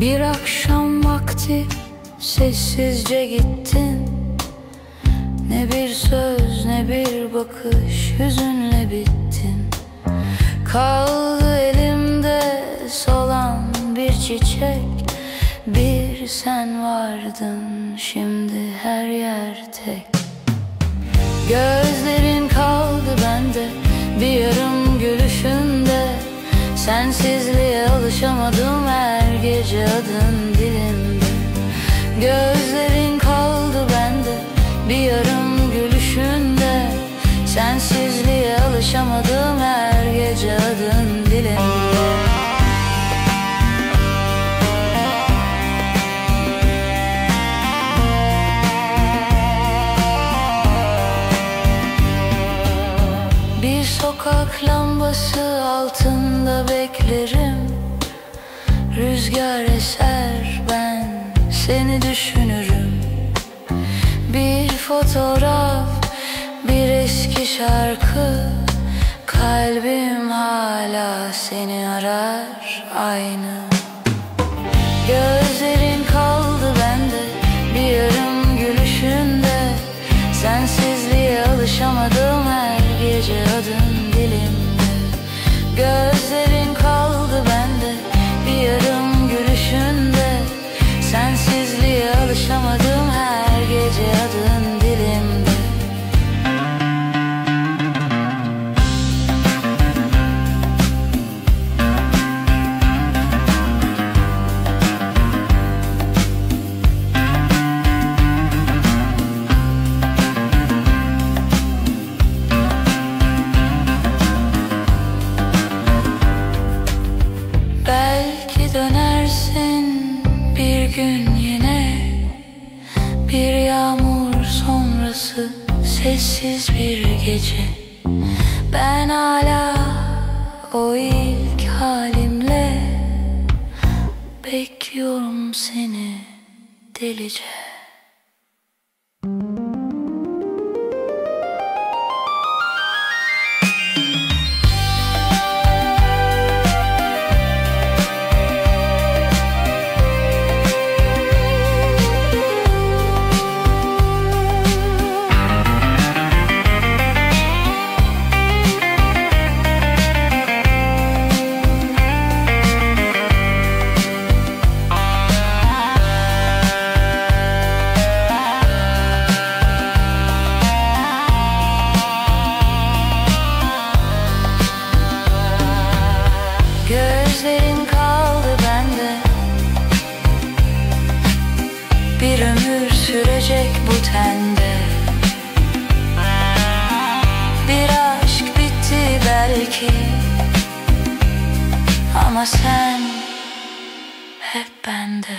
Bir akşam vakti sessizce gittin. Ne bir söz ne bir bakış hüzünle bittin. Kaldı elimde solan bir çiçek. Bir sen vardın şimdi her yer tek. Göz Sensizliğe alışamadım her gece adın dilimde. Gözlerin kaldı bende bir yarım gülüşünde. Sensizliğe alışamadım sokak lambası altında beklerim. Rüzgar eser ben seni düşünürüm. Bir fotoğraf bir eski şarkı. Kalbim hala seni arar aynı. Gözlerin kaldı bende bir yarım gülüşünde. Sensizliğe alışamadım her gece adın dilimde. Gözlerin sessiz bir gece. Ben hala o ilk halimle Bekliyorum seni delice ömür sürecek bu tende. Bir aşk bitti belki Ama sen hep bende